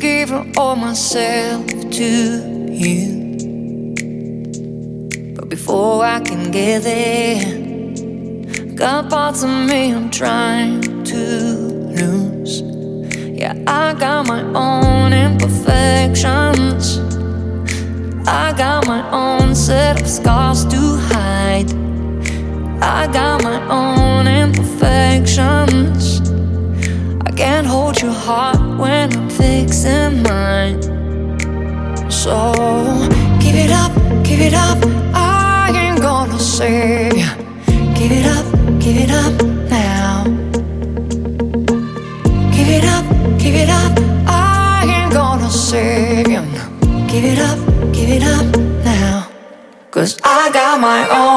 given all myself to you. But before I can get there, got parts of me I'm trying to lose. Yeah, I got my own imperfections. I got my own set of scars to hide. I got my own imperfections. I can't hold your heart when I'm fixing mine. So give it up, give it up. I ain't gonna save you. Give it up, give it up now. Give it up, give it up. I ain't gonna save you. Give it up, give it up now. Cause I got my own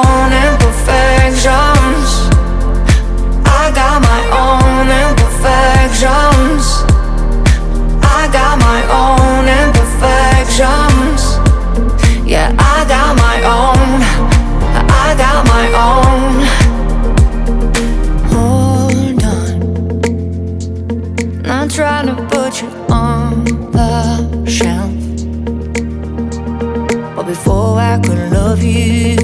you,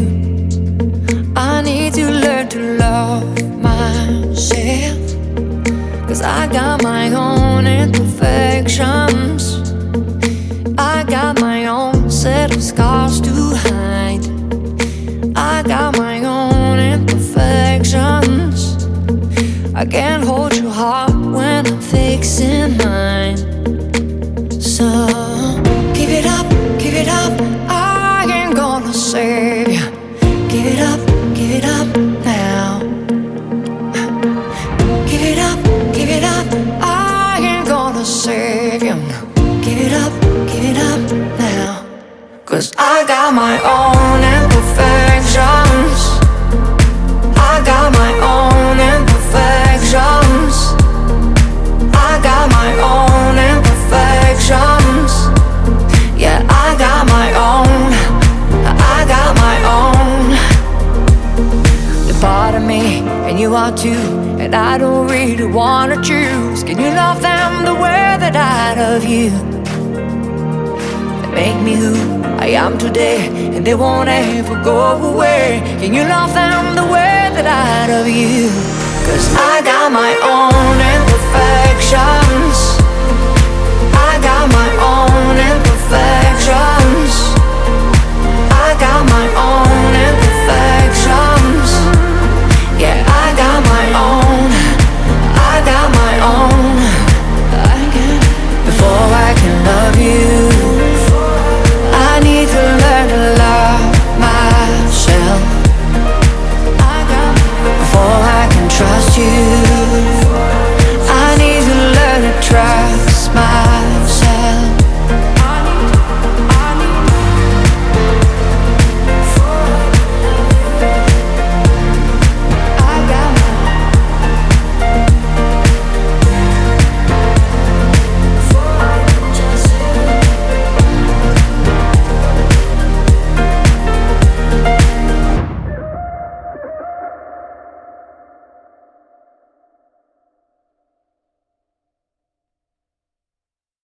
I need to learn to love myself. Cause I got my own imperfections. I got my own set of scars to hide. I got my own imperfections. I can't hold your heart when I'm fixing mine. So give it up, Cause I got my own imperfections. I got my own imperfections. I got my own imperfections. Yeah, I got my own. I got my own. You're part of me, and you are too. And I don't really wanna choose. Can you love them the way that I love you? They make me who I am today, and they won't ever go away. Can you love them the way that I love you? Cause I got my own